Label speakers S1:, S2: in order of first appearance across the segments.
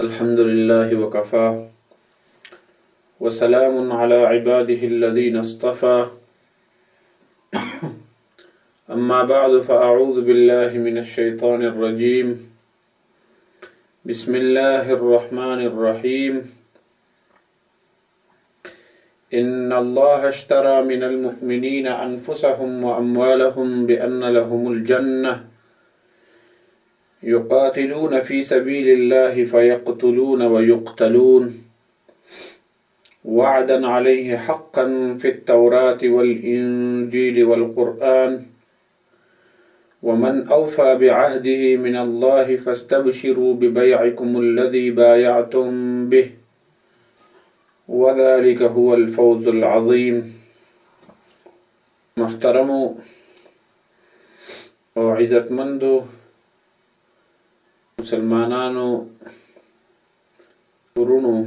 S1: الحمد لله وكفى وسلام على عباده الذين اصطفى أما بعد فأعوذ بالله من الشيطان الرجيم بسم الله الرحمن الرحيم إن الله اشترى من المؤمنين أنفسهم وأموالهم بأن لهم الجنة يقاتلون في سبيل الله فيقتلون ويقتلون وعدا عليه حقا في التوراه والانجيل والقران ومن اوفى بعهده من الله فاستبشروا ببيعكم الذي بايعتم به وذلك هو الفوز العظيم محترم وعزت منذ مسلمانانو ورونو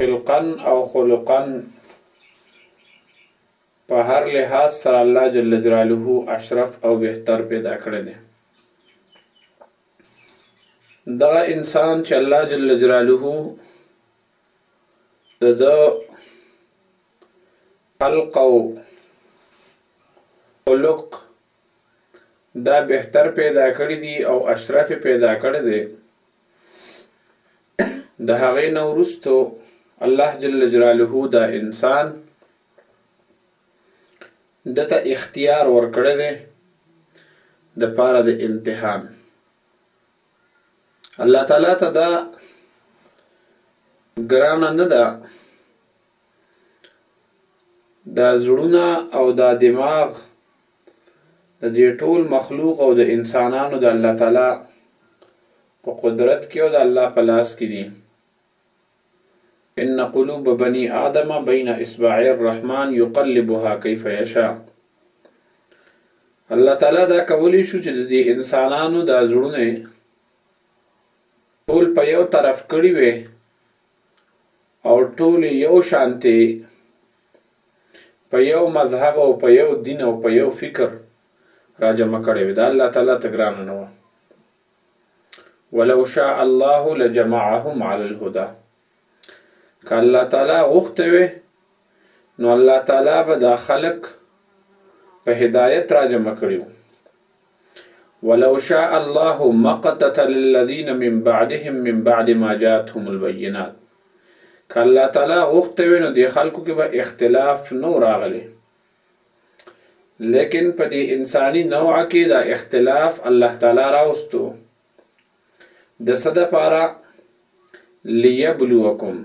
S1: خلقاً او خلقاً په هر لحاظ سره الله جل جلاله اشرف او بهتر پیدا کړی دی دغه انسان چې الله جل جلاله د د خلق او خلق دا بهتر پیدا کړی دی او اشرف پیدا کړی دی د هغې نه وروسته الله جل جلاله دا انسان دته اختیار ورکړی دی د پاره د امتحان الله تعالی ته دا ګران نه ده دا زړونه او دا دماغ د دې ټول مخلوق او د انسانانو د الله تعالی په قدرت کې او د الله په لاس کې دي ان قلوب بني ادم بين اصبع الرحمن يقلبها كيف يشاء الله تعالی دا کولی شو چې د انسانانو د زړونه ټول په یو طرف کړی وي او ټولې یو شانتې په یو مذهب او په یو دین او په یو فکر راجمع کړي وي دا الله تعالی ته ګران نه و ولو شاء الله لجمعهم على الهدى که الله تعالی غوښته وي نو الله تعالی به دا خلق په هدایت راجمع کړي وو ولو شاء الله مقتتل الذين من بعدهم من بعد ما جاءتهم البينات که الله تعالی غوښته وینو د خلکو کې به اختلاف نو راغلی لیکن په دې انساني نوع کې دا اختلاف الله تعالی راوستو د صد پارا ليبلوکم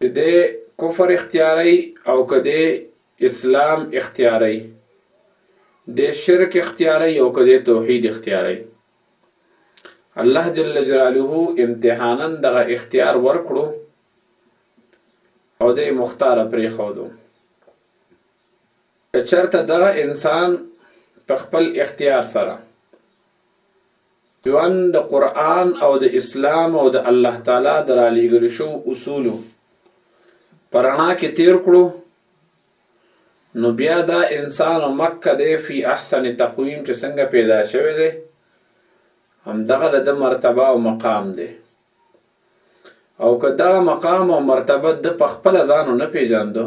S1: که دی کفر اختیاروي او که دی اسلام اختیاروي، دی شرک اختیاروي او که دی توحید اختیاروي. الله جل جلاله امتحانا دغه اختیار ورکړو او دی مختار پرې خودو. که چرته دغه انسان په خپل اختیار سره ژوند د قرآن او د اسلام او د الله تعالی د رالیږل شو اصولو په رڼا کې تیر کړو نو بیا دا انسان مکه دی فی احسن تقویم چې څنګه پیدا شوی دی همدغه د مرتبه او مقام دی او که دغه مقام او مرتبه د په خپل ځانو نه پیژاندو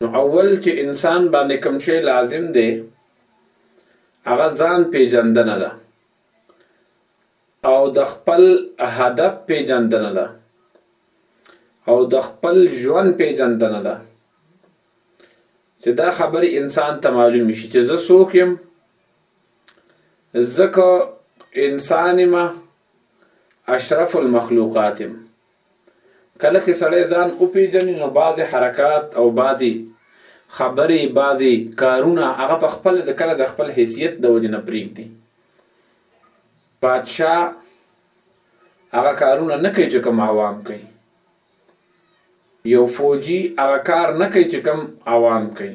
S1: نو اول چې انسان باندې کوم شی لازم دی هغه ځان پیژندنه ده او د خپل هدف پیژندنه ده او د خپل ژوند پیژندنه ده چې دا خبرې انسان ته معلوم شي چې زه څوک یم زکه انسان ما اشرف المخلوقات کله چې سړی ځان وپیژني نو بعضې حرکات او بعضې خبرې بعضې کارونه هغه په خپل د کله د خپل حیثیت د وجې نه پرېږدي پادشاه هغه کارونه نه کوي چې کوم عوام کوي یو فوجي هغه کار نه کوي چې کوم عوام کوي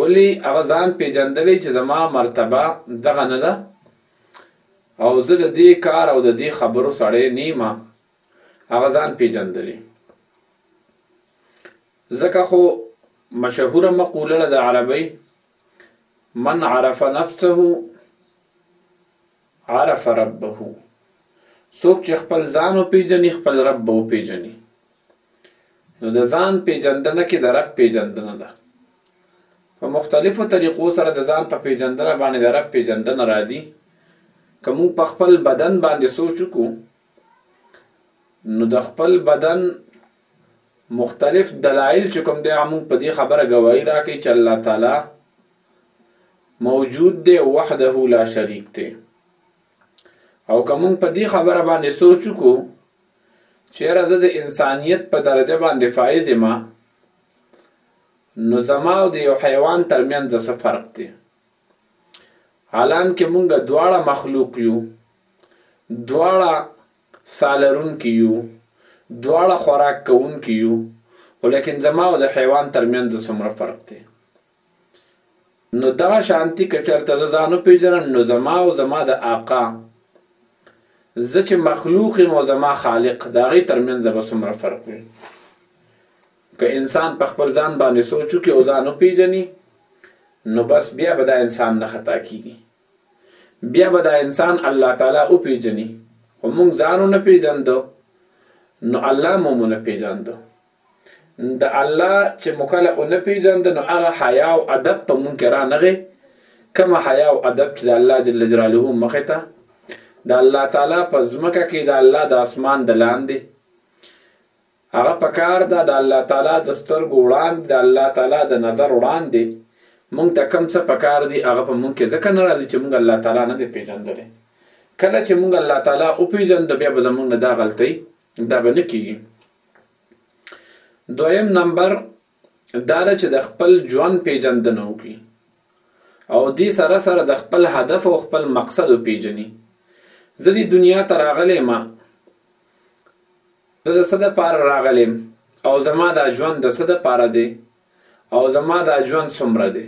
S1: ولی هغه ځان پیژندلی چې زما مرتبه دغه نه ده او زه د دې کار او د دې خبرو سړی نیمه هغه ځان پیژندلی ځکه خو مشهوره مقوله ده د عربی من عرف نفسه عرف ربه څوک چې خپل ځان او پیژني خپل رب به پیژني نو د ځان پیژندنه کې د رب پیژندنه ده په مختلفو طریقو سره د ځان په پیژندنه باندې د رب پیژندنه راځي که موږ په خپل بدن باندې سوچ وکړو نو د خپل بدن مختلف دلایل چې کوم دی موږ په دې خبره گواهی راکړي چې الله تعالی موجود دی وحده لا شریک دی او که موږ په دې خبره باندې سوچ وکړو چیرې زه د انسانیت په درجه باندې فایز ما نو زما او د یو حیوان تر منځ څه فرق دی حالانکه مونږ دواړه مخلوق یو دواړه سالرونکي یو دواړه خوراک کوونکي یو خو لیکن زما او د حیوان ترمنځ څومره فرق دی نو دغه شانتی که چرته زه ځان وپېژنم نو زما او زما د آقا زه چې مخلوق یم او زما خالق د هغې ترمنځ به څومره فرق وي که انسان په خپل ځان باندې سوچ وکړي او ځان وپیژني نو بس بیا به دا انسان نه خطا کیږي بیا به دا انسان الله تعالی او پیژني خو موږ ځانو نه پیژندو نو الله مو نه پیژندو د الله چې مکله او نه پیژند نو هغه حیا او ادب په مونږ کې را نغې کما حیا او ادب چې د الله جل جلاله مخه ته د الله تعالی په ځمکه کې د الله د اسمان د لاندې هغه په کار ده د الله تعالی د سترګو وړاندې د الله تعالی د نظر وړاندې مونږ ته کم څه په کار دي هغه په مونږ کې ځکه نه راځي چې مونږ الله تعالی نه دی پیژندلی کله چې مونږ الله تعالی او پیژندو بیا به زمونږ نه دا غلطي دا به نه کیږي دویم نمبر دا ده چې د خپل ژوند پیژندنه وکړي او دې سره سره د خپل هدف او خپل مقصد پیژني زه دې دنیا ته راغلی ما زه د څه دپاره راغلی او زما دا ژوند د څه دپاره دی او زما دا ژوند څومره دی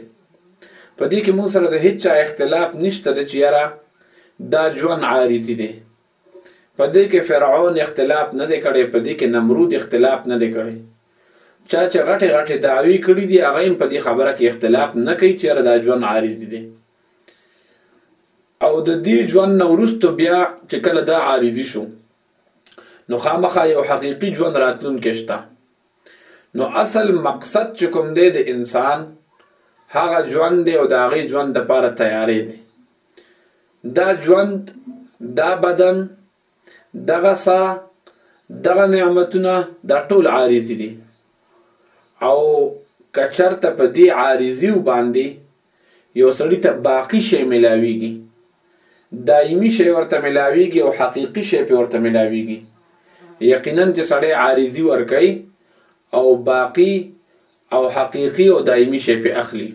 S1: په دې کې موږ سره د هیڅ چا اختلاف نشته چې یاره دا ژوند عارضي دی په دې کې فرعون اختلاف نه دی کړی په دې کې نمرود اختلاف نه دی کړی چا چې غټه غټه دعوی کړی دی هغه په دې خبره کې اختلاف نه کوي چې را د ژوند عارض دي او د دې ژوند نورستو بیا چې کله دا عارضی شو نو خامخا یو حقیقی ژوند راتلون کېشتا نو اصل مقصد چې کوم دی د انسان هغه ژوند دی او د هغه ژوند لپاره تیارې دی دا ژوند دا بدن دغه سا دغه نعمتونه دا ټول عارضی دي او کچرته په دې عارضی باندې یو سړی ته باقی شی ملاویږي دایمی شی ورته ملاویږي او حقیقی شی په ورته ملاویږي یقینا چې سړی عارضی ورکي او باقی او حقیقی او دایمی شی په اخلي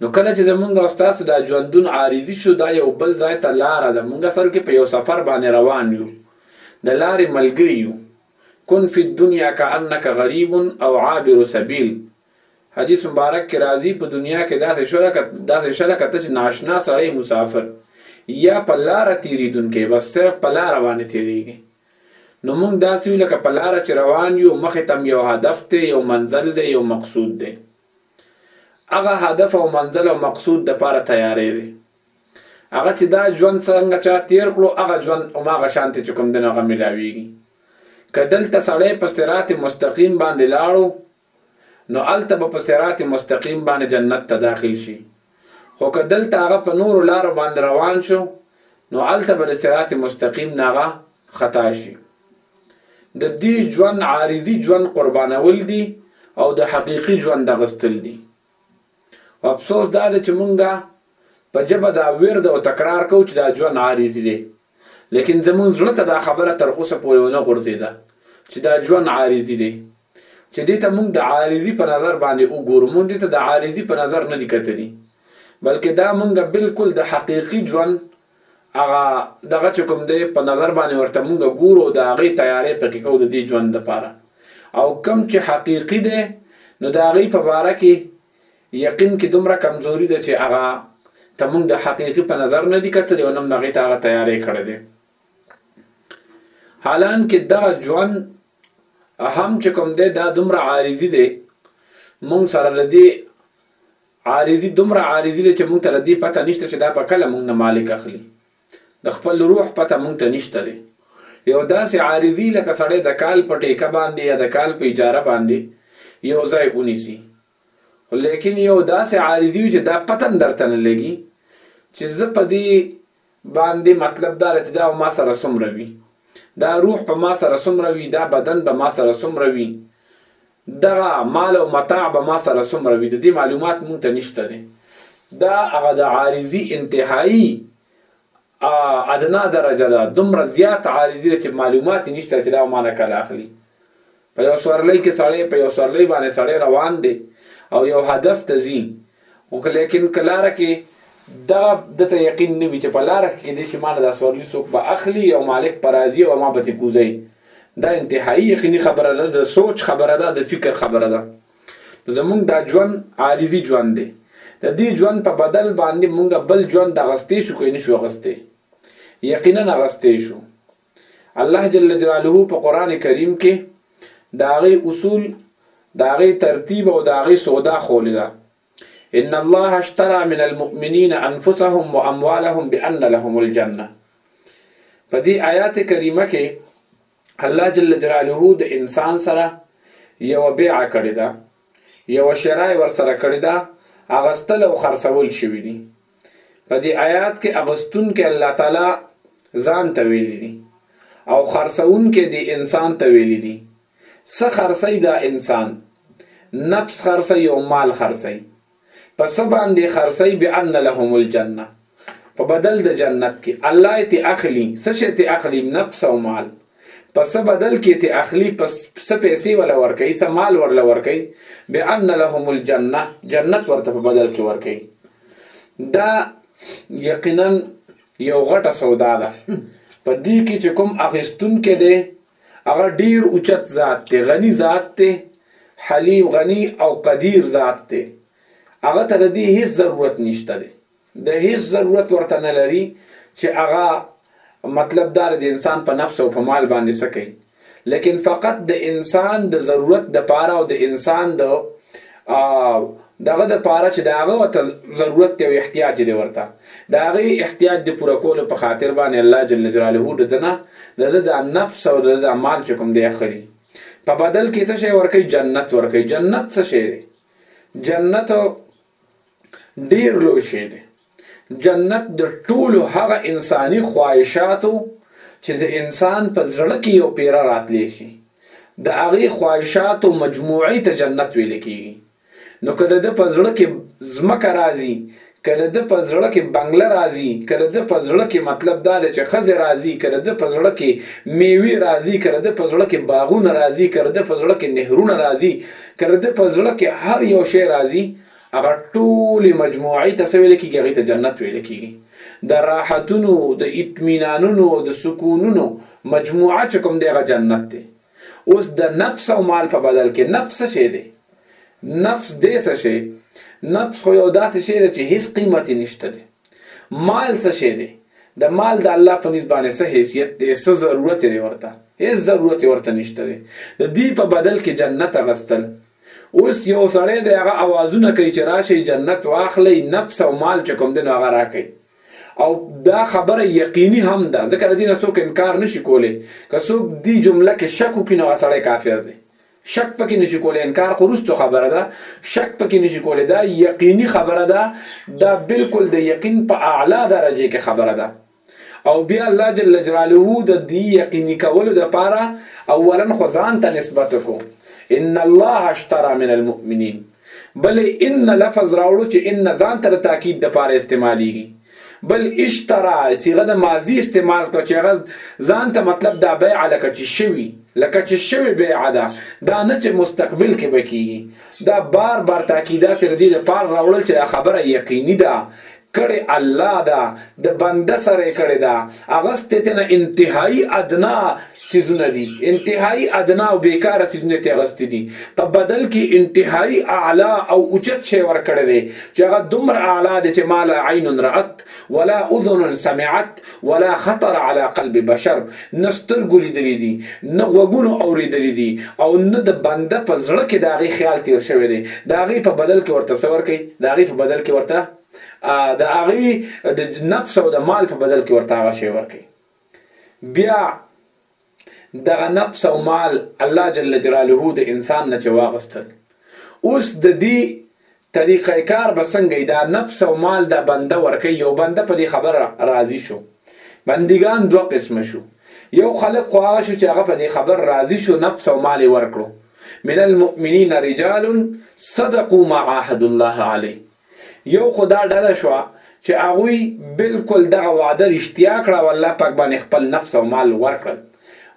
S1: نو کله چې زمونږ او تاسو دا ژوندون عارضي شو دا یو بل ځای ته لاره ده مونږ سره کې په یو سفر باندې روان یو د لارې ملګری یو کن فی الدنیا کانک غریب او عابر سبیل حدیث مبارک کې راځي په دنیا کې داسې شله داسې شله کته چې ناشنا سړی مسافر یا په لار تیریدونکې بس صرف په لار باندې تیریږي نو موږ داسې لکه په لار چې روان یو مخې تم یو هدف دی یو منزل دی یو مقصود دی هغه هدف او منزل او مقصود د پاره تیارې دي هغه چې دا ژوند څنګه چا تیر کړو هغه ژوند او هغه شانته چې کوم دنه هغه ملاویږي کدل ته سړی په صراط مستقیم باندې لاړو نو الته په صراط مستقیم باندې جنت ته داخل شي خو که دلته هغه په نورو لارو باندې روان شو نو هلته به د صراط مستقیم نه هغه خطا شي د دې ژوند عارضي ژوند قربانول دي او د حقيقي ژوند د غستل دي افسوس دا دی چې مونږه په جبه دا ورد او تکرار کو چې دا ژوند عارضي دی لیکن زمونږ زړه ته دا خبره تر اوسه پورې ونه غورځېده چې دا ژوند عارضي دی چې دې ته موږ د عارضي په نظر باندې وګورو موږ دې ته د عارضي په نظر نه دي کتلی بلکې دا موږ بالکل د حقيقي ژوند هغه دغه چې کوم دی په نظر باندې ورته مونږ ګورو د هغې تیارې پکې کو د دې ژوند لپاره او کم چې حقیقي دی نو د هغې په باره کې یقین کې دومره کمزوري ده چې هغه ته مونږ د حقیقي په نظر نه دی کتلی او نم هغې ته هغه تیارې کړی دی حالان کې دغه ژوند اهم چې کوم دی دا دومره عارضي دی مونږ سره لدی عارضی دومره عارضی دی چې مونږ ته لدی پته نشته چې دا په کله مونږ نه مالک اخلي د خپل روح پته مونږ ته نشته دی یو داسې عارضی لکه سړی د کال په ټیکه باندې یا د کال په اجاره باندې یو ځای ونیسي لیکن یو داسې عارضی چې دا پتن درته نه لګي چې زه په دې باندې مطلب دا ده چې دا ما سره څومره وي دا روح په ما سره څومره وي دا بدن به ما سره څومره وي دغه مال او متاع به ما سره څومره وي د دې معلومات مونږ ته نشته دي دا هغه د عارضي انتهایی ادنا درجه ده دومره زیات عارضي چې معلومات نشته چې دا مانه کله اخلي په یو سورلۍ کې سړی په یو سورلۍ باندې سړی روان دی او یو هدف ته ځي خو لیکن کلاره کې دغه د ته یقین نه وي چې په لاره کې د شي مال د سورلي څوک به اخلي او مالک پر راضي او ما به کوزي دا انتهایی یقیني خبره ده د سوچ خبره ده د فکر خبره ده زمونږ دا ژوند عارضي ژوند دی د دې ژوند په بدل باندې مونږ بل ژوند د غستې شو کوي نشو غستې یقینا غستې شو الله جل جلاله په قران کریم کې داغي اصول داغي ترتیب او داغي سودا خولې ده ان الله اشترى من المؤمنين انفسهم واموالهم بان لهم الجنه په دې آیات کریمه کې الله جل جلاله د انسان سره یو بیع کړی ده یوه شرع یې ورسره کړې ده اغستل او خرڅول شوي دي په دې آیات کې اغستونکی الله تعالی ځان ته ویلي دي او خرڅونکی دی انسان ته ویلي دي څه خرڅوي دا انسان نفس خرڅوي او مال خرڅوي په څه باندې خرڅوي بأن لهم الجنه په بدل د جنت کې الله ته اخلي څه شي ته اخلي نفس او مال په څه بدل کې ته اخلي په څه پیسې ولا ورکي څه مال ورلا ورکي بأن لهم الجنه جنت ورته په بدل کې ورکي دا یقینا یو غټه سودا ده په دې کې چې کوم اخیستون کې دی هغه ډیر اوچت ذات دی غنی ذات دی حلیم غنی او قدیر ذات دی هغه ته د دې هیڅ ضرورت نشته دی د هیڅ ضرورت ورته نه لري چې هغه مطلب دار د انسان په نفس او په مال باندې سکی لیکن فقط د انسان د ضرورت د پاره او د انسان د او دغه د پاره چې داغه ته ضرورت ته احتیاج دی ورته داغه احتیاج د پوره کولو په خاطر باندې الله جل جلاله د دنه د د نفس او د د مال چې کوم دی اخلي په بدل کې څه شی ورکي جنت ورکي جنت څه شی دی جنت ډیر لوی شی دی جنت د ټولو هغه انساني خواهشاتو چې د انسان په زړه کې یو پیره راتلی شي د هغه خواهشاتو مجموعي ته جنت ویل کیږي نو کله د پزړه کې زمکه راځي کله د پزړه کې بنگله راځي کله د پزړه کې مطلب دا دی چې خزه راځي کله د پزړه کې میوي راځي کله د پزړه کې باغونه راځي کله د پزړه کې نهرونه راځي کله د پزړه کې هر یو شی راځي هغه ټولې مجموعې ته څه ویل کېږي هغې ته جنت ویل کېږي د راحتونو د اطمینانونو او د سکونونو مجموعه چې کوم دی هغه جنت دی اوس د نفس او مال په بدل کې نفس څه شی دی نفس دې څه شی نفس خو یو داسې شی دی چې هیڅ قیمت نشته دی مال څه شی دی د مال د الله په نسبت باندې څه حیثیت دی څه ضرورت دی ورته هیڅ ضرورت ورته نشته دی د دې په بدل کې جنت غستل اوس یو سړی دی هغه اوازونه کوي چې راشي جنت واخلي نفس او مال چې کوم دین هغه راکړي او دا خبره یقیني هم ده ځکه د دې نه څوک انکار نشي کولی که څوک دې جمله کې شک وکړي نو هغه سړی کافر دی شک پکې نشي کولی انکار خو وروستو خبره ده شک پکې نشي کولی دا یقیني خبره ده دا بالکل د یقین په اعلی درجه کې خبره ده او بیا الله جل جلاله د دې یقیني کولو د پاره اولا خو ځان ته نسبت کو ان الله اشترى من المؤمنین بل ان لفظ راوړو چې ان ځان ته د تاکید د پاره استعمالیږي بل اشترا صيغه د ماضی استعمال کړ چې هغه ځان ته مطلب دا بیع لکه چې شوی لکه چې شوی بیع ده دا نه چې مستقبل کې بکیږي دا بار بار تاکیدات ردی د پار راوړل چې دا خبره یقیني ده کړی الله ده د بنده سره کړی ده اغست ته نه انتهایی ادنا سيزونه دي انتهایی ادنا او بیکاره سيزونه ته اغست دي په بدل کې انتهایی اعلی او اوچت شی ور کړی دی چې هغه دومره اعلی دی چې مال عین رات ولا اذن سمعت ولا خطر على قلب بشر نه سترګو لیدلې دي نه غوګونو اوریدلې دي او نه د بنده په زړه کې داغي خیال تیر شوی دی داغي په بدل کې ورته سور کوي داغي په بدل کې ورته د اغي د نفس او د مال په بدل کې ورته هغه شی ور کوي بیا دغه نفس او مال الله جل جلاله د انسان نه چې واغستل اوس د دې طریقه کار به څنګه دا نفس او مال دا بنده ورکه یو بنده په دې خبره راضي شو بندگان دوه قسم شو یو خلق خو هغه شو چې هغه په دې خبر راضي شو نفس او مال ورکړو من المؤمنین رجال صدقوا ما عاهد الله علیه یو خو دا ډله شوه چې هغوی بالکل دغه وعده رښتیا کړه او الله پاک باندې خپل نفس او مال ورکړل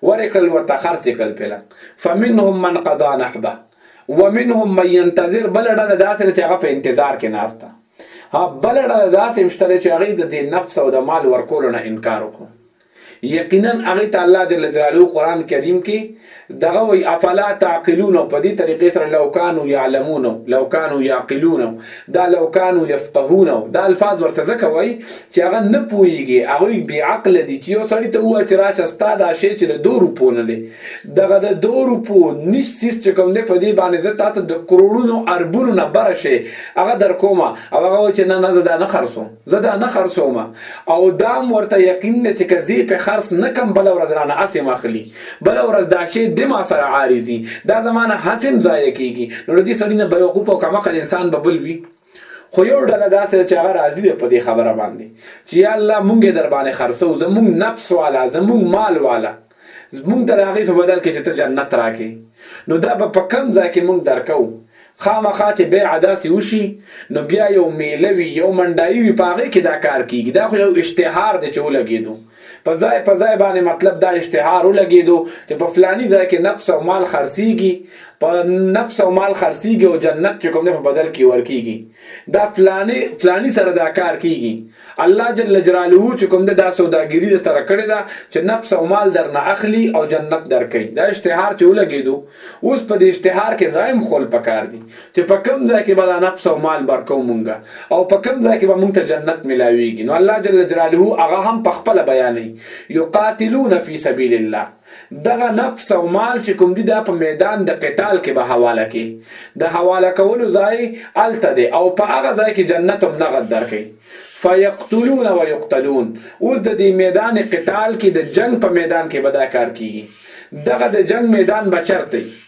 S1: ورکړل ورته خرڅ کړل پیله فمنهم من قضا نحبه ومنهم من ينتظر بل ډله داسې چې هغه په انتظار کې ناشته ها بل ډله داسې مشتره چې هغه د دې نفس او د مال ورکولو نه انکار وکړو یقینا هغه ته الله جل جلاله قران کریم کې دغه وی افلا تعقلون په دې طریقې سره لو کانوا یعلمون لو کانوا یعقلون دا لو کانوا یفقهون دا الفاظ ورته ځکه وای چې هغه نه پويږي هغه بی عقل دي چې یو سړی ته وای چې راشه ستاد شي چې د 2 روپو نه لې دغه د 2 روپو نش سیس چې کوم دې په دې باندې زه تاسو د کروڑونو اربونو نه برشه هغه در کومه او هغه چې نه نه دا نه خرڅوم زه دا نه خرڅوم او دا هم ورته یقین دی چې که زه په خرڅ نه کم بله ورځ رانه اسې م اخلي بله ورځ دا شی د ما سره عارضي دا زما نه هسې هم ضایع کېږي نو له دې سړي نه بیوقوف او کمعقل انسان به بل وي خو یو ډله داسې ده چې هغه راضي دی په دې خبره باندې چې یا الله مونږ یې در باندې خرڅوو زمونږ نفس والا زمونږ مال والا مونږ ته د هغې په بدل کې چې ته جنت راکې نو دا به په کم ځای کې مونږ درکو خامخا چې بیعه داسې وشي نو بیا یو میله وي یو منډایي وي په هغې کې دا کار کیږي دا خو یو اشتهار دی چې ولګېدو په ځای په ځای باندې مطلب دا اشتهار ولګېدو چې په فلاني ځای کې نفس او مال خرڅیږي په نفس او مال خرڅیږي او جنت چې کوم په بدل کې ورکیږي دا فلاني فلاني سره دا کار کیږي الله جل جلاله چې کوم د دا سوداګری د سره کړی دا چې نفس او مال در نه اخلي او جنت در کوي دا اشتهار چې ولګیدو اوس په دې اشتهار کې زایم خول پکار دي چې په کم ځای کې به نفس او مال برکو مونږه او په کم ځای کې به مونږ ته جنت ملاويږي نو الله جل جلاله هغه هم په خپل بیانې یقاتلون فی سبیل الله دغه نفس او مال چې کوم دي دا په میدان د قتال کې به حواله کې د حواله کولو ځای الته دی او په هغه ځای کې جنت هم نغد درکې فیقتلون و یقتلون اوس د دې میدان قتال کې د جنگ په میدان کې به دا کار کیږي دغه د جنگ میدان بچرته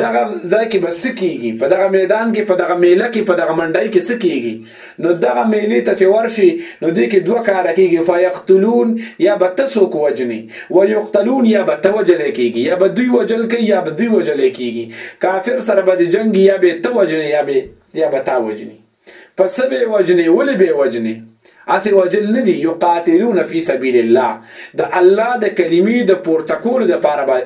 S1: دغه ځای کې بس کیږي په دغه میدان کې په دغه میله کې په دغه منډای کې سکیږي نو دغه میلې ته چې ورشي نو دې کې دوه کار کیږي فیقتلون یا به تاسو کو وجني و یقتلون یا به توجل کیږي یا به دوی وجل کوي یا به دوی وجل کیږي کافر سره به جنگ یا به توجل یا به یا به تا وجني په څه به وجنې ولې به وجنې اسی وجل ندی یقاتلون فی سبیل الله د الله د کلمې د پورته کول د پاره به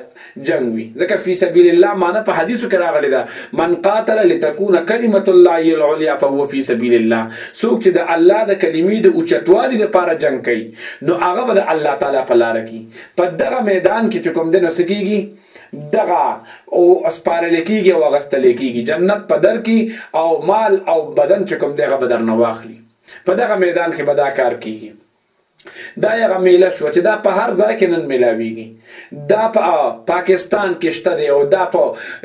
S1: جنگ وي ځکه فی سبیل الله معنی په حدیثو کې راغلی دا من قاتل لتكون کلمت الله هي العليا فهو فی سبیل الله څوک چې د الله د کلمې د اوچتوالي د پاره جنگ کوي نو هغه به د الله تعالی په لار کې په دغه میدان کې چې کوم دنه سکیږي دغه او اسپارل کیږي او غستل کیږي جنت په در کې او مال او بدن چې کوم دغه بدر نه واخلي په دغه میدان کې بدا کار کیږي دا یغه میله شو چې دا په هر ځای کې نن ملاویږي دا په پا پاکستان کې شته دی او دا په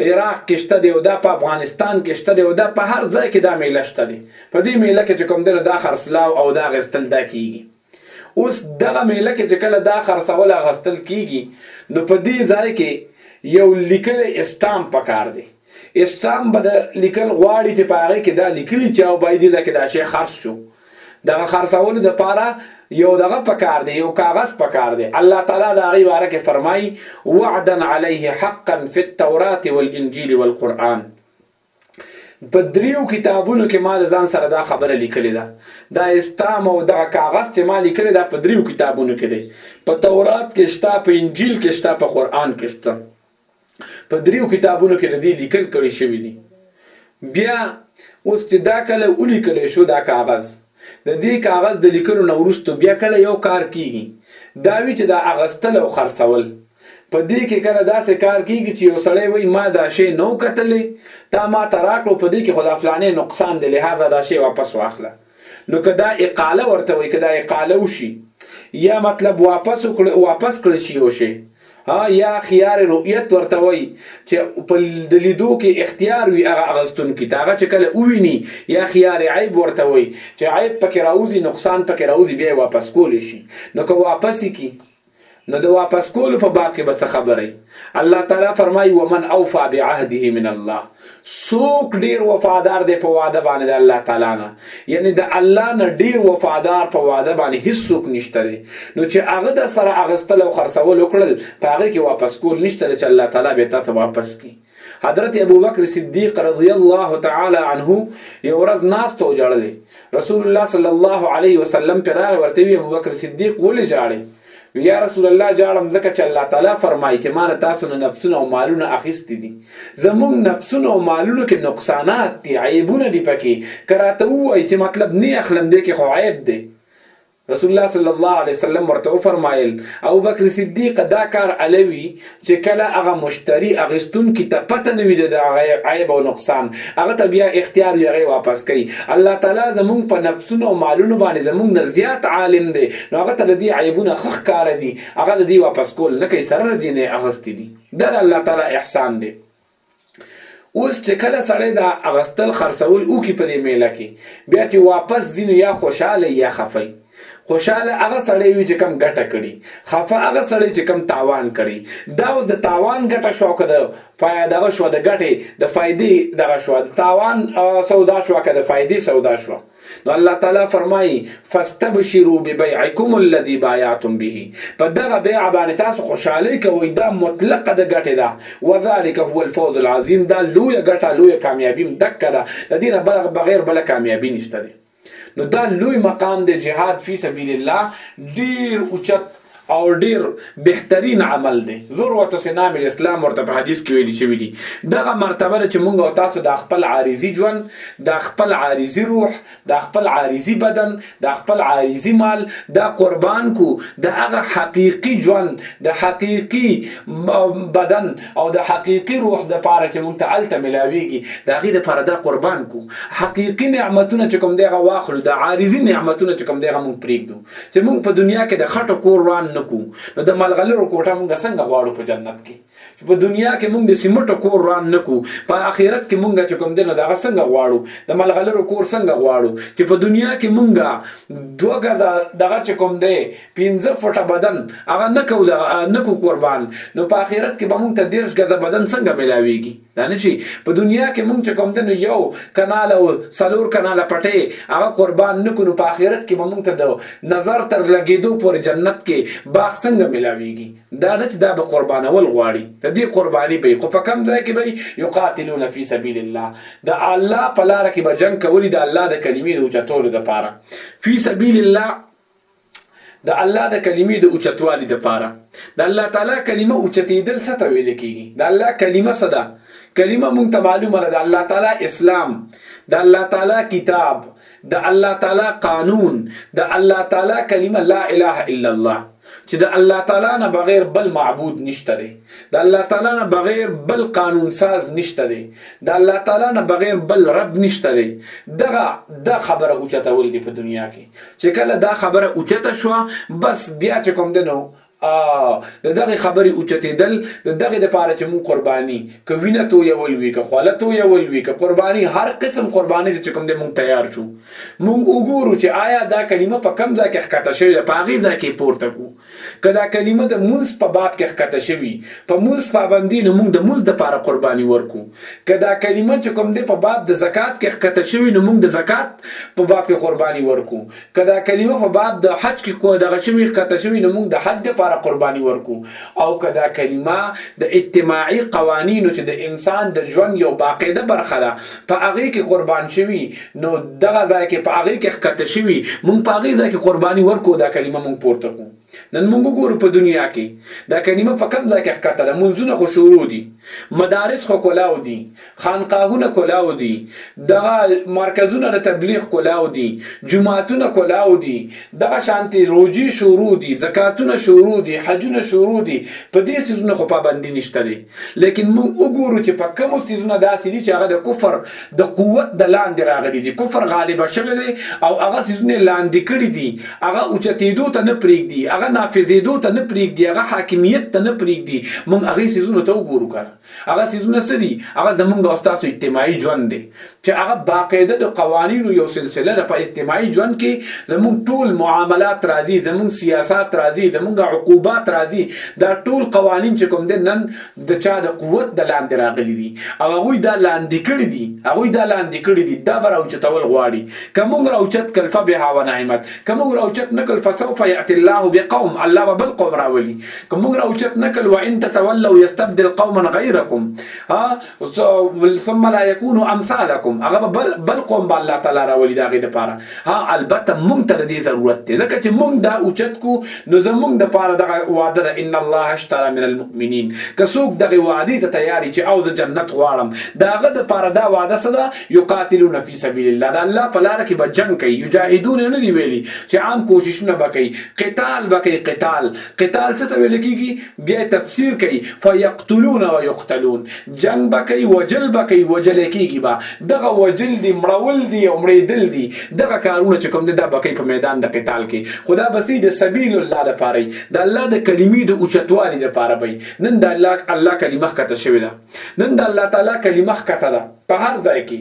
S1: عراق کې شته دی او دا په افغانستان کې شته دی او دا په هر ځای کې دا میله شته دی په دې میله کې چې کوم دنه دا خرڅلاو او دا غستل دا کیږي اوس دغه میله کې چې کله دا خرڅول اغستل کیږي نو په دې ځای کې یو لیکل اسټام پکار دی اسټام به د لیکل غواړي چې په هغه کې دا لیکلي چې او باید دا کې دا شی خرڅ شو دغه خرڅولو د پاره یو دغه پکار دی یو کاغذ پکار دی الله تعالی دا غي باره کې فرمایي وعدا علیه حقا فی التوراۃ والانجیل والقرآن په دریو کتابونو کې ما ځان سره دا خبره لیکلې ده دا استام او دغه کاغذ چې ما لیکلې ده په دریو کتابونو کې دی په تورات کې شته په انجیل کې شته په قران کې شته په دریو کتابونو کې ردی لیکل کړی شوی دی بیا اوس چې دا کله ولیکل شو دا کاغذ د دې کاغذ د لیکلو نه وروسته بیا کله یو کار کیږي دا وی چې دا اغستل او خرڅول په دې کې کله داسې کار کیږي چې یو سړی وای ما دا شی نو کتلې تا ما تراکلو په دې کې خدا فلانه نقصان دی لہذا دا شی واپس واخله نو کدا اقاله ورته وای کدا اقاله وشي یا مطلب واپس کړ واپس کړ شي یو شی ها یا خيار رؤیت ورته وای چې په د لیدو کې اختیار وي هغه اغستون کې تاغه چې کله اوویني یا خيار عیب ورته وای چې عیب پکې راوځي نقصان پکې راوځي بیا واپس کول شي نو که واپس کی نو د واپس کولو په باب کې بس خبرې الله تعالی فرمایي ومن اوفا بعهده من الله سوک ډیر وفادار دی په وعده باندې د الله تعالی نه یعنی د الله نه ډیر وفادار په وعده باندې هیڅ سوک نشته دی نو چې هغه د سره اغستل او خرڅول وکړل په هغه کې واپس کول نشته چې الله تعالی به تاسو واپس کی حضرت ابوبکر صدیق رضی الله تعالی عنه یو ورځ ناس ته جړلې رسول الله صلی الله علیه وسلم پر هغه ورته وی ابوبکر صدیق ولې جاړي نو یا رسول الله جاړم ځکه چې الله تعالی فرمایي چې ما تاسو نه نفسونه او مالونه اخیستي دي زموږ نفسونه او مالونه کې نقصانات دي عیبونه دي پکې کراته وایي چې مطلب نه اخلم دې کې خو عیب دی رسول الله صلی الله علیه وسلم ورته فرمایل او بکر صدیق دا کار علوي چې کله هغه مشتري اغستونکي ته پته نه وي د هغه عیب او نقصان هغه ته بیا اختیار وي هغه واپس کوي الله تعالی زمونږ په نفسونو او مالونو باندې زمونږ نه زیات عالم دی نو هغه ته د دې عیبونه خخ کار دي هغه د دې واپس کول نه کوي سره د دې نه اغستې دي دا د الله تعالی احسان دی اوس چې کله سړی دا اغستل خرڅول وکړي په دې میله کې بیا چې واپس ځینو یا خوشاله یا خفه خوشاله هغه سړی وي چې کم ګټه کړي خفه هغه سړی چې کم تاوان کړي دا اوس د تاوان ګټه شو که د فایده دغه شو د ګټې د فایدې دغه شو د تاوان سودا شو که د فایدې سودا شو نو الله تعالی فرمایي فاستبشروا ببيعكم الذي بايعتم به په دغه بیع باندې تاسو خوشاله کوئ دا مطلقه د ګټه ده وذلك هو الفوز العظیم دا لوی ګټه لوی کامیابی دک ده د دینه بلغ بغیر بل کامیابی نشته ده نو دا لوی مقام د جهاد فی سبیل الله ډیر اوچت او ډیر بهترین عمل دی ذروت سنام الاسلام ورته په حدیث کې ویل شوی دی دغه مرتبه چې مونږ او تاسو د خپل عارضی ژوند د خپل عارضی روح د خپل عارضی بدن د خپل عارضی مال د قربان کو د هغه حقيقي ژوند د حقيقي بدن او د حقيقي روح د پاره چې مونږ ته الته ملاويږي د هغه د پاره د قربان کو حقيقي نعمتونه چې کوم دغه واخلو د عارضی نعمتونه چې کوم دغه مونږ پرېږدو چې موږ په دنیا کې د خټو کور روان نکو نو د ملغلرو کوټه موږ څنګه غواړو په جنت کې چې په دنیا کې موږ د سیمټو کور روان نکو په آخرت کې موږ چې کوم دنه دغه څنګه غواړو د ملغلرو کور څنګه غواړو چې په دنیا کې موږ دوه غزا دغه چې کوم دی 15 فټه بدن هغه نکو دغه نکو قربان نو په آخرت کې به موږ ته 10 غزا بدن څنګه ملاويږي دا نه چی په دنیا کې مونږ چې کوم د نو یو کنال او سلور کنال پټه هغه قربان نکونو په آخرت کې مونږ ته د نظر تر لګیدو پر جنت کې باغ څنګه ملاویږي دا نه چې دا به قربانول غواړي د دې قرباني به خو په کم ځای کې به یقاتلون فی سبیل الله د الله په لار کې به جنگ کولی د الله د کلمې د اوچتولو لپاره فی سبیل الله د الله د کلمې د اوچتوالي د پاره د الله تعالی کلمه اوچتېدل څه ته ویل کېږي د الله کلمه څه ده کلمه مونږ ته معلومه ده د الله تعالی اسلام د الله تعالی کتاب د الله تعالی قانون د الله تعالی کلمه لا اله الا الله چې د الله تعالی نه بغیر بل معبود نشته دی د الله تعالی نه بغیر بل قانون ساز نشته دی د الله تعالی نه بغیر بل رب نشته دی دغه د خبره اوچتول دی په دنیا کې چې کله دا خبره اوچته شو بس بیا چې کوم دنو ا د دغه خبرې اوچتېدل د دغه د پاره چې مون قرباني که وینه تو یول وی که خوله تو یول وی که قرباني هر قسم قرباني چې کوم د مون تیار شو مون وګورو چې آیا دا کلمه په کم ځای کې ښکته شوی په هغه ځای کې پورته کو که دا کلمه د مونځ په باب کې ښکته شوي په مونځ پابندي نو مونږ د مونځ د پاره قرباني ورکو که دا کلمه چې کوم دی په باب د زکات کې ښکته شوي نو مونږ د زکات په باب کې قرباني ورکو که دا کلمه په باب د حج کې دغه شوي ښکته شوي نو مونږ د حج د پاره قرباني ورکو او که دا کلمه د اجتماعي قوانینو چې د انسان د ژوند یو باقاعده برخه ده په هغه کې قربان شوي نو دغه ځای کې په هغه کې ښکته شوی مونږ په هغه ځای کې قرباني ورکو دا کلمه مونږ پورته کو نن مونږ ګورو په دنیا کې دا کلمه په کم ځای کې ښکته ده منځونه خو شروع دي مدارس خو کولاو دي خانقاهونه کولاو دي دغه مرکزونه د تبلیغ کولاو دي جمعهتونه کولاو دي دغه شانتي روزي شروع دي زکاتونه شروع دي حجونه شروع دي په دې سيزونو خو پابندي نشته دي لیکن مونږ وګورو چې په کوم سيزونه داسې دي چې هغه د کفر د قوت د لاندې راغلي دي کفر غالب شوی دی او هغه سيزونه لاندې کړي دي هغه اوچتېدو ته نه پرېږدي هغه نافذېدو ته نه پرېږدي هغه حاکمیت ته نه پرېږدي مونږ هغه سيزونه ته وګورو کړه هغه سيزونه څه دي هغه زمونږ او تاسو اجتماعي ژوند دی چې هغه باقاعده د قوانینو یو سلسله ده په اجتماعي ژوند کې زموږ ټول معاملات راځي زموږ سیاست راځي زموږ عقوبات راځي دا ټول قوانین چې کوم دي نن د چا د قوت د لاندې راغلي دي او هغه دا لاندې کړی دي هغه دا لاندې کړی دي دا بر او چتول غواړي کوم راوچت کلفه بها و نعمت کوم راوچت نکل فسوف یات الله بقوم الله به بل قوم راولي کوم راوچت نکل وان تتولوا يستبدل قوما غيركم ها اوس ثم لا يكون امثالكم هغه بل بل قوم به الله تعالی راولي داغه د پاره ها البته مونږ ته دې ضرورت دی ځکه چې مونږ دا اوچت کو نو زمونږ د پاره دغه وعده ده ان الله اشترى من المؤمنين که څوک دغه وعده ته تیاری چې او زه جنت غواړم داغه د پاره دا وعده سره یقاتلون فی سبیل الله دا الله په لار کې به جنگ کوي یجاهدون نه دی ویلي چې عام کوششونه وکړي قتال وکړي قتال قتال څه ته ویل کیږي بیا تفسیر کوي فیقتلون و یقتلون جنگ به کوي وجل به کوي وجل کیږي به دغه وجل دی مړول دی او مړېدل دی دغه کارونه چې کوم دی دا بکې په میدان د قتال کې خدا بسې د سبیل الله د پاره د الله د کلمې د اوچتوالي د پاره به نن د الله الله کلمه ښکته شوې ده نن د الله تعالی کلمه ښکته ده په هر ځای کې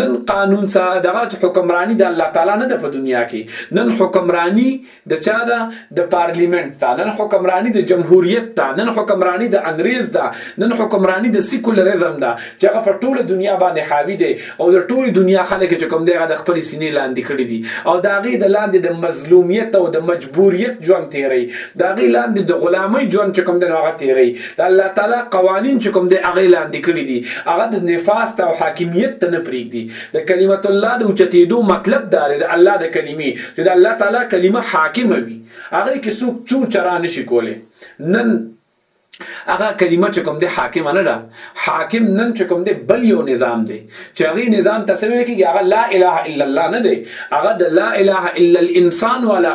S1: نن قانون سره دغه حکمرانی د الله تعالی نه ده په دنیا کې نن حکمرانی د چا ده د پارلیمنت ده نن حکمرانی د جمهوریت ده نن حکمرانی د انګریز ده نن حکمرانی د سیکولریزم ده چې هغه په ټوله دنیا باندې حاوی دی او د ټوله دنیا خلک چې کوم دی هغه د خپل سینې لاندې کړی دي او دا غي د لاندې د مظلومیت او د مجبوریت ژوند تیری دا غي لاندې د غلامی ژوند چې کوم دی هغه تیری د الله تعالی قوانین چې کوم دی هغه لاندې کړی دي هغه د نفاست او حاکمیت ته نه پریږدي د کلمت الله د اوچتېدو مطلب دا دی د الله د کلمې چې د الله تعالی کلمه حاکم وي هغه کې څوک چور چرا نشي کولی نن هغه کلمه چې کوم د حاکم نه ده حاکم نن چې کوم د بل یو نظام دی چې هغه نظام تصویر کیږي هغه لا اله الا الله نه دی هغه د لا اله الا الانسان والا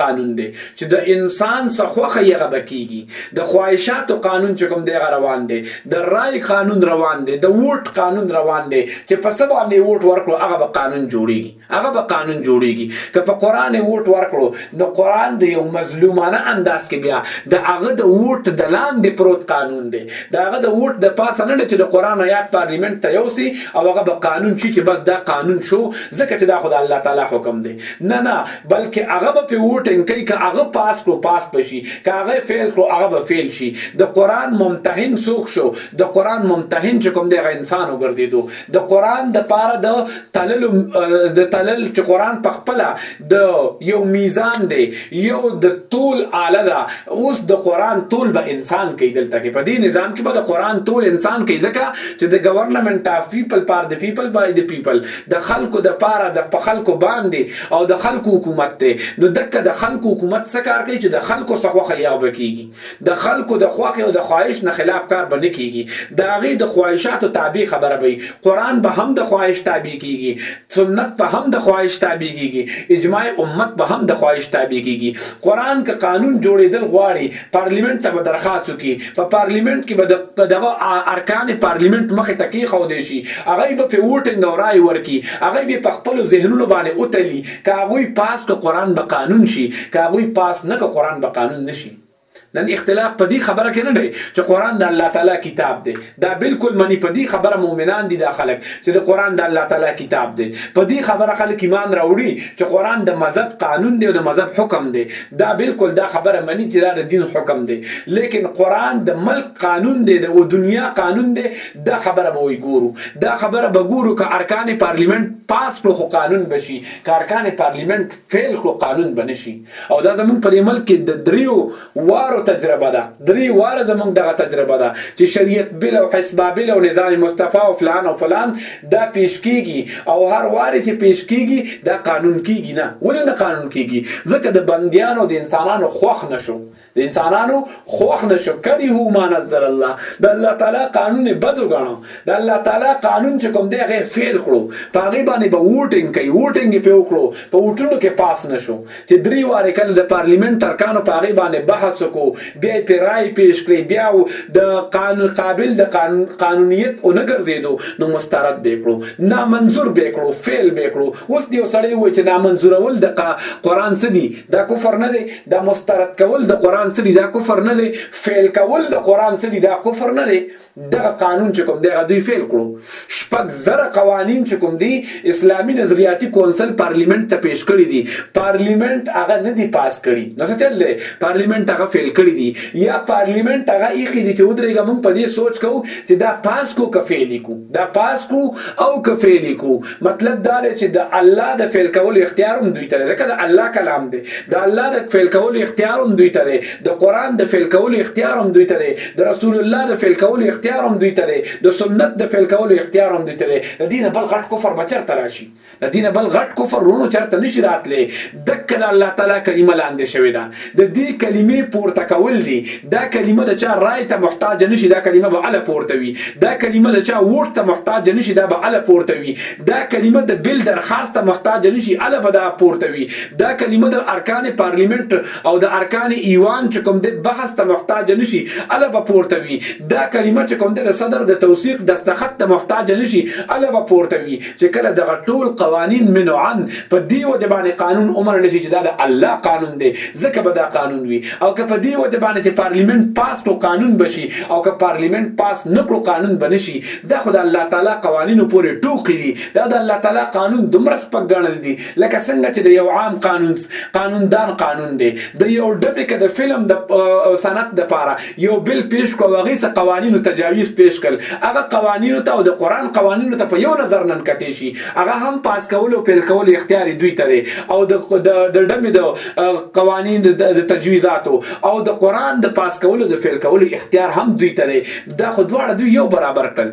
S1: قانون دی چې د انسان څه خوښه یې هغه به کېږي د خواهشاتو قانون چې کوم دی هغه روان دی د رای قانون روان دی د ووټ قانون روان دی چې په څه باندې ووټ ورکړو هغه به قانون جوړېږي هغه به قانون جوړېږي که په قرآن ووټ ورکړو نو قرآن د یو مظلومانه انداز کې بیا د هغه د ووټ د لاندې پروت قانون دی د هغه د ووټ د پاسه نه دی چې د قرآن آیات پارلیمنت ته یوسي او هغه به قانون شي چې بس دا قانون شو ځکه چې دا خو د الله تعالی حکم دی نه نه بلکه هغه به په ووټنګ کوي که هغه پاس کړو پاس بشي که هغه فیل کړو هغه به فیل شي د قران ممتحن څوک شو د قران ممتحن چې کوم دی هغه انسان وګرځیدو د قران د پاره د تلل د تلل چې قران په خپل د یو میزان دی یو د طول اعلی ده اوس د قران طول به انسان کوي دلته کې په دې نظام کې به د قران طول انسان کوي ځکه چې د ګورنمنت اف پیپل پار د پیپل بای د پیپل د خلکو د پاره د په خلکو باندې او د خلکو حکومت ته نو دک د خلکو حکومت څه کار کوي چې د خلکو څخه خوخه یې هغه کیږي د خلکو د خوخه او د خواهش نه خلاف کار به نه کیږي دا غي د خواهشاتو تابع خبره به قرآن به هم د خواهش تابع کیږي سنت په هم د خواهش تابع کیږي اجماع امت به هم د خواهش تابع کیږي قرآن که قانون جوړېدل غواړي پارلیمنت ته به درخواست وکړي په پارلیمنت کې به د دغه ارکان پارلیمنت مخ ته کې خو دی شي هغه به په ووټینګ او رائے ورکي هغه به په خپل ذهنونو باندې اوتلی کاغوي پاس کو قران به قانون شي کاغوي پاس نه کو قران به قانون نشي نن اختلاف په دې خبره کې نه دی چې قران د الله تعالی کتاب دی دا بالکل منی په دې خبره مؤمنان دي دا خلک چې د قران د الله تعالی کتاب دی په دې خبره خلک ایمان راوړي چې قران د مذهب قانون دی او د مذهب حکم دی دا بالکل دا خبره منی چې دا د دین حکم دی لیکن قران د ملک قانون دی د دنیا قانون دی دا خبره به وي ګورو دا خبره به ګورو که ارکان پارلیمنت پاس کړو خو قانون بشي که ارکان پارلیمنت فیل کړو قانون بنشي او دا زموږ په عمل کې د دریو وارو تجربه ده درې واره زمونږ دغه تجربه ده چې شریعت بل او حسبا بل او نظام مصطفی او فلان او فلان دا پیش کیږي او هر واره چې پیش کیږي دا قانون کیږي نه ولې نه قانون کیږي ځکه د بندیانو د انسانانو خوښ نشو د انسانانو خوښ نشو کری هو ما نزل الله د الله تعالی قانون بدو غاڼو د الله تعالی قانون چې کوم دی هغه فیل کړو پاغي باندې به ووټینګ کوي ووټینګ په وکړو په وټونو کې پاس نشو چې درې وارې کله د پارلیمنت ارکانو په هغې باندې بحث وکړو بیا یې پرې رایې پیش کړې بیا د قانون قابل د قانون قانونیت ونه ګرځېدو نو مسترد به کړو نامنظور به کړو فیل به کړو اوس دیو سړی وایي چې نامنظورول د قرآن څه دي دا کفر نه دی دا مسترد کول د قرآن څه دي دا کفر نه دی فیل کول د قرآن څه دي دا کفر نه دی دغه قانون چې کوم دغه دوی فعل کړو شپږ زره قوانین چې کوم دي اسلامي نظریاتي کونسل پارلیمنت ته پیش کړی دي پارلیمنت هغه نه دی پاس کړی نو څه چل دی پارلیمنت هغه فعل کړی دي یا پارلیمنت هغه ایخي دي چې ودرېګه مونږ په دې سوچ کوو چې دا پاس کو کفعل کو دا پاس کو او کفعل کو مطلب دا دی چې د الله د فعل کولو اختیار هم دوی ته دی ځکه د الله کلام دی د الله د فعل کولو اختیار هم دوی ته دی د قران د فعل کولو اختیار هم دوی ته دی د رسول الله د فعل کولو اختیار هم دوی ته دی د سنت د فعل کولو اختیار هم دوی ته دی د دین بل غټ کفر بچر تراشي د دین بل غټ کفر رونو چرته نشي راتلې دک د الله تعالی کلمه لاندې شوی دا د دې کلمې پورته کول دي دا کلمه د چا رائے ته محتاج نشي دا کلمه به اله پورته وي دا کلمه د چا ووټ ته محتاج نشي دا به اله پورته وي دا کلمه د بل درخواست ته محتاج نشي اله به دا پورته وي دا کلمه د ارکان پارلیمنت او د ارکان ایوان چې کوم دی بحث ته محتاج نشي اله به پورته وي دا کلمه چې کوم دی د صدر د توثیق دستخط ته محتاج نشي اله به پورته وي چې کله دغه ټول قوانین منعن په دی وجه باندې قانون عمر نشي چې دا د الله قانون دی ځکه به دا قانون وي او که په دی وجه باندې چې پارلیمنت پاس کو قانون بشي او که پارلیمنت پاس نکړو قانون بنشي دا خو د الله تعالی قوانینو پورې ټوقې دي دا د الله تعالی قانون دومره سپک ګڼل دي لکه څنګه چې د یو عام قانون قانوندان قانون دی د یو ډبې کې د فلم د صنعت د پاره یو بل پیش کو هغه سه قوانینو تجاویز پیش کړ هغه قوانینو ته او د قران قوانینو ته په یو نظر نن کتې شي هغه هم پاس کول او پیل کول اختیار دوی ته دی او د د ډمې د قوانین د تجویزاتو او د قران د پاس کولو د فعل کولو اختیار هم دوی ته دی دا خو دواړه دوی یو برابر کړل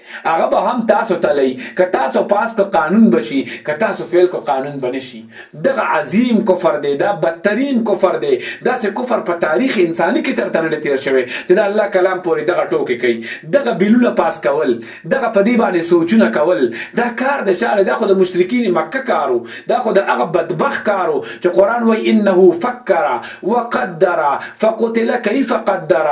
S1: هغه به هم تاسو تلای که تاسو پاس کو قانون بشي که تاسو فعل کو قانون بنشي دغه عظیم کفر دی دا بدترین کفر دی دا سه کفر په تاریخ انساني کې چرته نه تیر شوی چې دا الله کلام پورې دغه ټوکی کوي دغه بلونه پاس کول دغه په دی باندې سوچونه کول دا کار د چاله دا خو د مشرکین مکه کارو دا خو د هغه بدبخ کارو چې قران وای انه فکر وقدر فقتل كيف قدر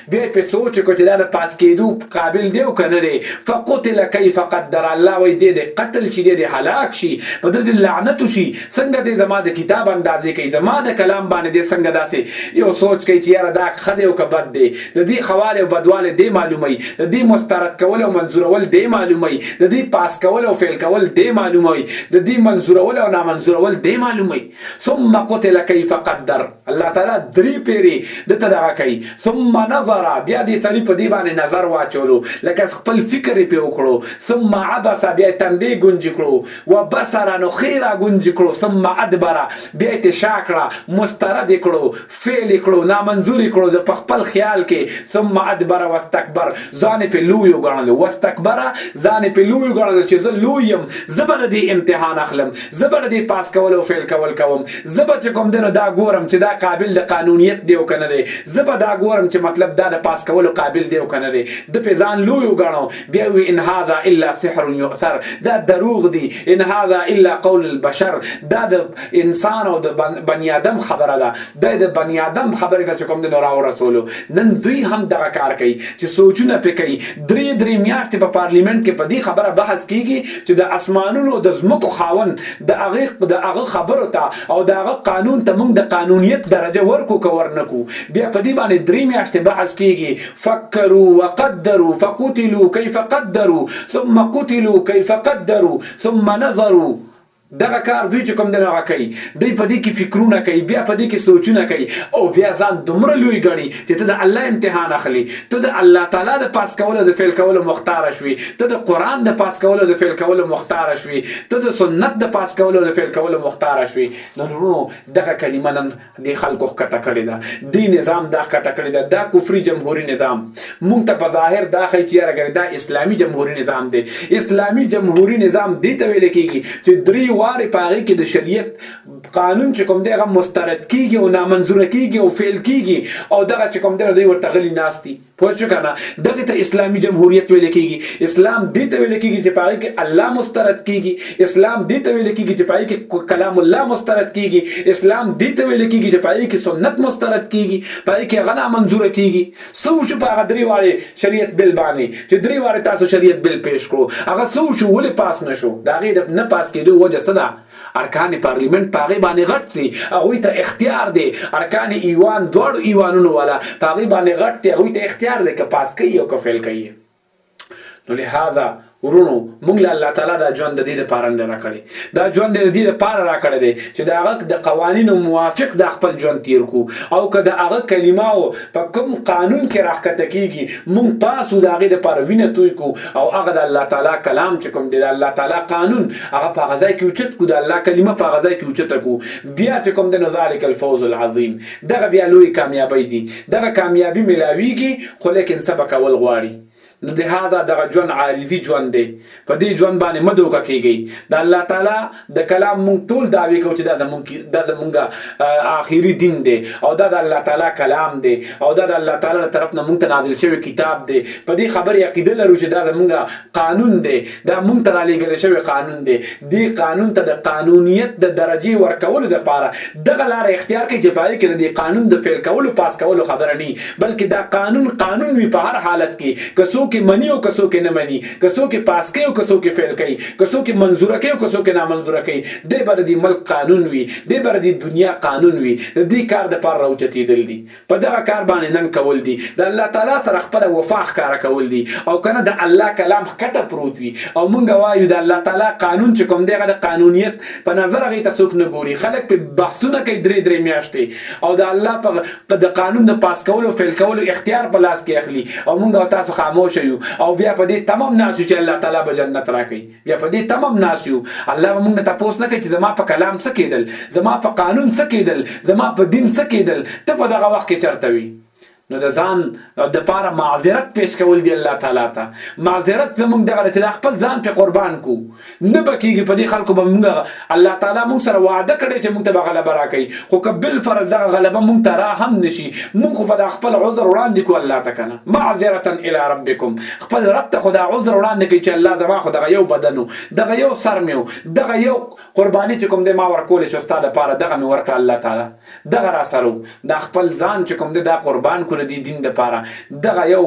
S1: بیا په سوچ کو چې دا د پاس کېدو قابل دی او کنه دی فقتل کیف قدر الله وی دې دې قتل شي دې هلاک شي په دې لعنت شي څنګه دې زما د کتاب اندازې کوي زما د کلام باندې دې څنګه داسې یو سوچ کوي چې یاره دا خدای او کبد دی د دې خواله او بدواله دې معلومي د دې مسترد کول او منزورول دې معلومي د دې پاس کول او فعل کول دې معلومي د دې منزورول او نامنزورول دې معلومي ثم قتل کیف قدر الله تعالی درې پیری د تدغه کوي ثم نظر بیا دې سړی په دې باندې نظر واچولو لکه خپل فکر په وکړو ثم عبس بیا تندې گنج کړو وبصر نو خیرا گنج کړو ثم ادبر بیا ته شاکړه مسترد کړو فعل کړو نامنظور کړو د خپل خیال کې ثم ادبر واستكبر ځان په لوی غړل واستكبر ځان په لوی غړل چې زه لوی يم زبر دې امتحان اخلم زه به د دې پاس کول او فعل کول کوم زه به چې کوم دی نو دا ګورم چې دا قابل د قانونیت دی او که نه دی زه به دا ګورم چې مطلب دا د پاس کولو قابل دی او که نه دی ده پې ځان لوی وګڼو بیا وی ان هذا الا سحر یؤثر دا دروغ دی ان هذا الا قول البشر دا د انسان او د بني آدم خبره ده د د بنی آدم خبرې ته چې کوم د نور او رسولو نن دوی هم دغه کار کوي چې سوچونه پې کوي درې درې میاشتې په پارلیمنت کې په دې خبره بحث کیږي چې د اسمانونو د ځمکو خاون د هغه د هغه خبرو ته او د هغه قانون ته موږ د قانونیت درجه ورکو که ورنکو بیا په دې باندې درې میاشتې بحث کیږي فکروا وقدروا فقتلوا کیف قدروا ثم قتلوا کیف قدروا ثم نظروا دغه کار دوی چې کوم دی هغه کوي دوی په دې کې فکرونه کوي بیا په دې کې سوچونه کوي او بیا ځان دومره لوی ګڼي چې ته د الله امتحان اخلي ته د الله تعالی د پاس کولو د فعل کولو مختار شوي ته د قران د پاس کولو د فعل کولو مختار شوي ته د سنت د پاس کولو د فعل کولو مختار شوي نو ورونو دغه کلمه نن دې خلکو ښکته کړې ده دې نظام دا ښکته کړې ده دا کفري جمهوري نظام مونږ ته په ظاهر دا ښیي چې یاره ګرې دا اسلامي جمهوري نظام دی اسلامي جمهوري نظام دې ته ویل کېږي چې درې وارې په هغې کې د شریعت قانون چې کوم دی هغه مسترد کېږي او نامنظوره کېږي او فیل کېږي او دغه چې کوم دی دوی ورته غلي ناست دي پوه شو کنه دغه ته اسلامي جمهوریت ویل کیږي اسلام دې ته ویل کیږي چې پای کې الله مسترد کیږي اسلام دې ته ویل کیږي چې پای کې کلام الله مسترد کیږي اسلام دې ته ویل کیږي چې پای کې سنت مسترد کیږي پای کې غنا منزور کیږي سو شو په هغه درې واړې شریعت بل باندې چې درې واړې تاسو شریعت بل پیش کړو هغه سو شو ولې پاس نشو دا غي نه پاس کېدو وجه څه ده ارکان پارلیمنت پاغي باندې غټ دي هغه ته اختیار دي ارکان ایوان دوړ ایوانونو والا پاغي باندې غټ دي هغه ته اختیار دي که پاس کوي او که فیل کوي نو لہذا ورونو مونږ له الله تعالی دا ژوند د دې لپاره نه راکړي دا ژوند د دې لپاره راکړي دی چې دا هغه د قوانینو موافق د خپل ژوند تیر کو او که د هغه کلمه او په کوم قانون کې راخکته کیږي مونږ پاسو دا غي د لپاره وینه توي کو او هغه د الله تعالی کلام چې کوم دی د الله تعالی قانون هغه په هغه ځای کې اوچت کو د الله کلمه په هغه ځای کې اوچت کو بیا چې کوم د نذالک الفوز العظیم دغه بیا لوی کامیابی دي دغه کامیابی ملاویږي خو لیکن سبق اول غواړي نو د هاذا دغه ژوند عارضی ژوند دی په دې ژوند باندې مدو کېږي د الله تعالی د کلام مونږ ټول داوی کو چې دا د مونږ دا د مونږه آخري دین دی او دا د الله تعالی کلام دی او دا د الله تعالی له طرف نه مونږ ته نازل شوی کتاب دی په دې خبرې عقیده لرو چې دا د مونږه قانون دی دا مونږ ته را لېږل شوی قانون دی دی قانون ته د قانونیت د درجه ورکولو لپاره دغه لار اختیار کړي چې پای کې د قانون د فعل کولو پاس کولو خبره نه بلکې دا قانون قانون وي په هر حالت کې کسو کې منی او کسو کې نه منی کسو کې پاس کوي او کسو کې فعل کوي کسو کې منزور کوي او کسو کې نامنزور کوي د بر دي ملک قانون وي د بر دي دنیا قانون وي د دې کار د پر راوچتېدل دي په دغه کار باندې نن کول دي د الله تعالی سره خپل وفا ښکارا کول دي او کنه د الله کلام خکته پروت وي او مونږ وایو د الله تعالی قانون چې کوم دغه د قانونیت په نظر غي ته څوک نه ګوري خلک په بحثونه کوي درې درې میاشتې او د الله په د قانون د پاس کولو فعل کولو اختیار په لاس کې اخلي او مونږ تاسو خاموش یو او بیا په دې تمام ناسو چې الله تعالی به جنت راکړي بیا په دې تمم ناس یو الله به موږ ته پوس نه کوي چې زما په کلام څه کېدل زما په قانون څه کېدل زما په دین څه کېدل ته په دغه وخت کې چرته وي نو د ځان د پاره معذرت پیش کول دی الله تعالی ته معذرت زمونږ دغه چې خپل ځان په قربان کو نه بکیږي په دې خلکو به موږ الله تعالی موږ سره وعده کړې چې موږ ته به غلبه راکړي خو که بل فرض دغه غلبه موږ ته را هم نشي موږ خو به خپل عذر وړاندې کو الله ته کنه معذره الى ربکم خپل رب ته خدا عذر وړاندې کوي چې الله زما خو دغه یو بدنو دغه یو سر میو دغه یو قرباني چې کوم دې ما ورکول شو ستاده پاره دغه مې ورکړه الله تعالی دغه را سره دا خپل ځان چې کوم دی دا قربان کړ دی دین د پاره دغه یو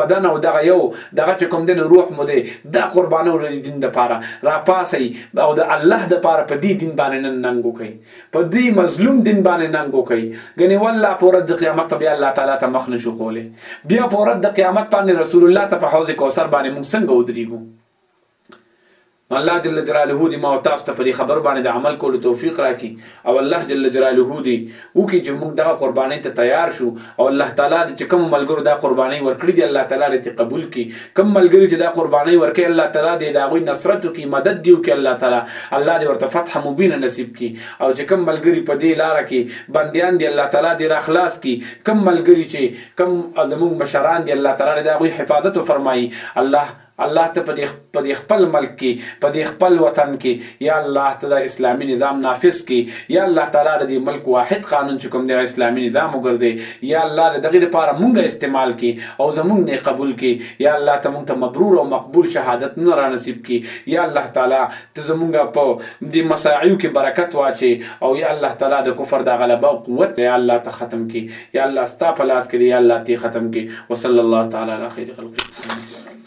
S1: بدن او دغه یو دغه چې کوم دی روح مو دی دا قربانو لري دین د پاره را پاسي او د الله د پاره په دې دین باندې نن ننګو کوي په دې مظلوم دین باندې ننګو کوي غني والله پر د قیامت په بیا الله تعالی ته مخ نشو کوله بیا پر د قیامت باندې رسول الله ته په حوض کوثر باندې موږ څنګه ودرېګو نو الله جل جلاله دې ما او تاسو ته په دې خبرو باندې د عمل کولو توفیق راکړي او الله جل جلاله دې وکړي چې موږ دغه قربانۍ ته تیار شو او الله تعالی دې چې کوم ملګرو دا قربانۍ ورکړي دي الله تعالی دې ته قبول کړي کوم ملګري چې دا قربانۍ ورکړي الله تعالی دې دا غوي نصرت وکړي مدد دی وکړي الله تعالی الله دې ورته فتح مبینه نصیب کړي او چې کوم ملګري په دې لار کې بندیان دي الله تعالی دې را خلاص کړي کوم ملګري چې کوم زموږ مشران دي الله تعالی دې دا غوي حفاظت وفرمایي الله الله ته په دې په دې خپل ملک کې په دې خپل وطن کې یا الله ته د اسلامي نظام نافذ کې یا الله تعالی د دې ملک واحد قانون چې کوم دی اسلامي نظام وګرځي یا الله د دغه لپاره مونږه استعمال کې او زمونږ نه قبول کې یا الله ته مونږ ته مبرور او مقبول شهادت نه را نصیب کې یا الله تعالی ته زمونږه په دې مساعیو کې برکت واچي او یا الله تعالی د کفر د غلبه او قوت یا الله ته ختم کې یا الله ستا په لاس کې دی یا الله ته ختم کې وصلی الله تعالی علی خیر خلق